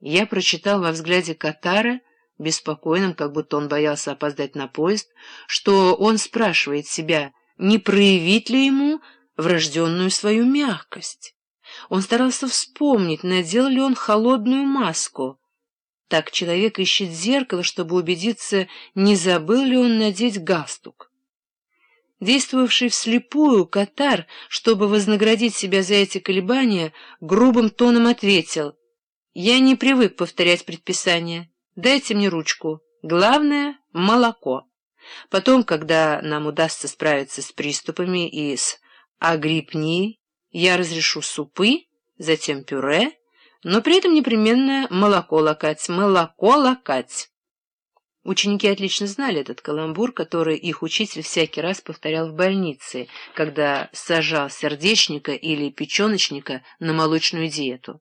Я прочитал во взгляде Катара, беспокойным, как будто он боялся опоздать на поезд, что он спрашивает себя, не проявить ли ему врожденную свою мягкость. Он старался вспомнить, надел ли он холодную маску. Так человек ищет зеркало, чтобы убедиться, не забыл ли он надеть галстук. Действовавший вслепую, Катар, чтобы вознаградить себя за эти колебания, грубым тоном ответил, «Я не привык повторять предписания. Дайте мне ручку. Главное — молоко. Потом, когда нам удастся справиться с приступами и с агрипнией, я разрешу супы, затем пюре, но при этом непременно молоко лакать, молоко лакать». Ученики отлично знали этот каламбур, который их учитель всякий раз повторял в больнице, когда сажал сердечника или печеночника на молочную диету.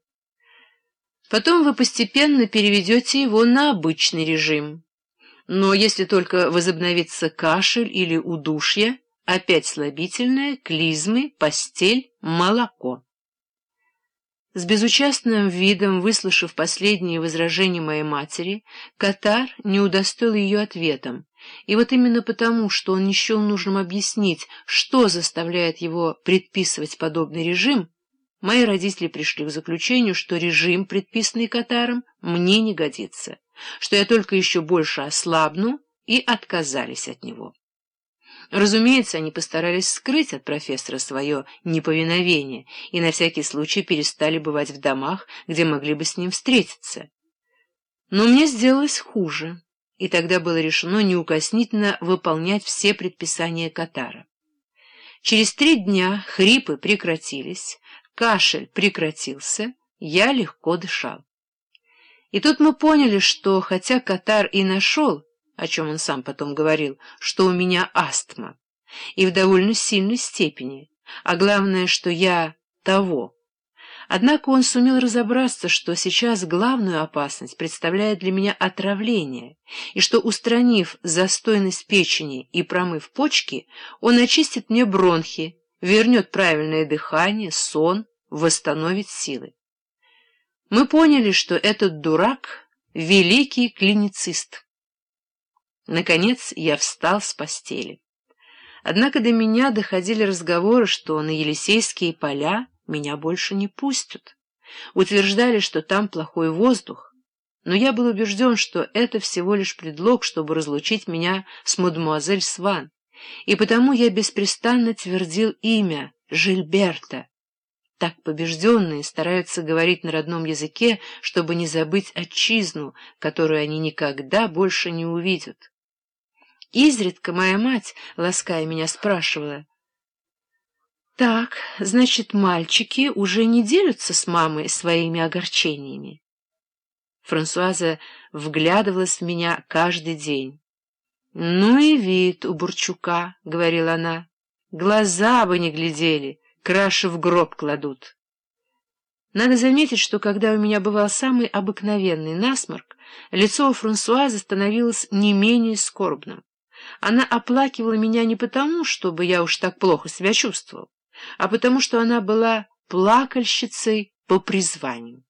Потом вы постепенно переведете его на обычный режим. Но если только возобновится кашель или удушье, опять слабительное, клизмы, постель, молоко. С безучастным видом, выслушав последние возражения моей матери, Катар не удостоил ее ответом, и вот именно потому, что он не счел нужным объяснить, что заставляет его предписывать подобный режим, мои родители пришли к заключению, что режим, предписанный Катаром, мне не годится, что я только еще больше ослабну, и отказались от него. Разумеется, они постарались скрыть от профессора свое неповиновение и на всякий случай перестали бывать в домах, где могли бы с ним встретиться. Но мне сделалось хуже, и тогда было решено неукоснительно выполнять все предписания Катара. Через три дня хрипы прекратились, кашель прекратился, я легко дышал. И тут мы поняли, что, хотя Катар и нашел о чем он сам потом говорил, что у меня астма, и в довольно сильной степени, а главное, что я того. Однако он сумел разобраться, что сейчас главную опасность представляет для меня отравление, и что, устранив застойность печени и промыв почки, он очистит мне бронхи, вернет правильное дыхание, сон, восстановит силы. Мы поняли, что этот дурак — великий клиницист. Наконец я встал с постели. Однако до меня доходили разговоры, что на Елисейские поля меня больше не пустят. Утверждали, что там плохой воздух, но я был убежден, что это всего лишь предлог, чтобы разлучить меня с мадемуазель Сван, и потому я беспрестанно твердил имя Жильберта. Так побежденные стараются говорить на родном языке, чтобы не забыть отчизну, которую они никогда больше не увидят. Изредка моя мать, лаская меня, спрашивала, «Так, значит, мальчики уже не делятся с мамой своими огорчениями?» Франсуаза вглядывалась в меня каждый день. «Ну и вид у Бурчука», — говорила она, — «глаза бы не глядели, краши в гроб кладут». Надо заметить, что когда у меня бывал самый обыкновенный насморк, лицо у Франсуазы становилось не менее скорбным. Она оплакивала меня не потому, чтобы я уж так плохо себя чувствовал, а потому что она была плакальщицей по призванию.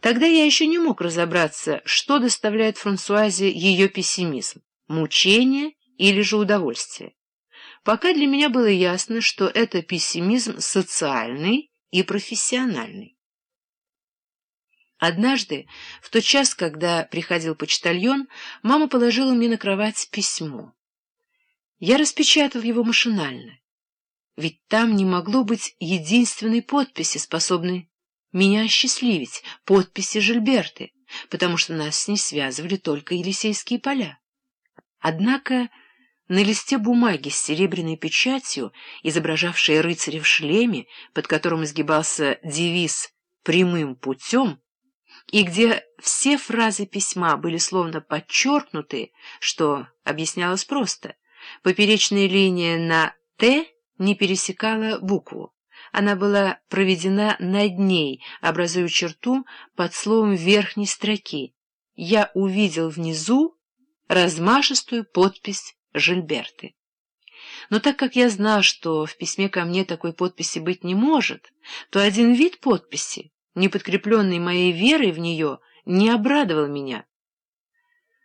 Тогда я еще не мог разобраться, что доставляет Франсуазе ее пессимизм — мучение или же удовольствие. Пока для меня было ясно, что это пессимизм социальный и профессиональный. Однажды, в тот час, когда приходил почтальон, мама положила мне на кровать письмо. Я распечатал его машинально, ведь там не могло быть единственной подписи, способной меня осчастливить, подписи Жильберты, потому что нас с ней связывали только Елисейские поля. Однако на листе бумаги с серебряной печатью, изображавшей рыцаря в шлеме, под которым изгибался девиз «прямым путем», и где все фразы письма были словно подчеркнуты, что объяснялось просто. Поперечная линия на «Т» не пересекала букву. Она была проведена над ней, образуя черту под словом верхней строки. Я увидел внизу размашистую подпись Жильберты. Но так как я знал, что в письме ко мне такой подписи быть не может, то один вид подписи не подкрепленный моей верой в нее, не обрадовал меня.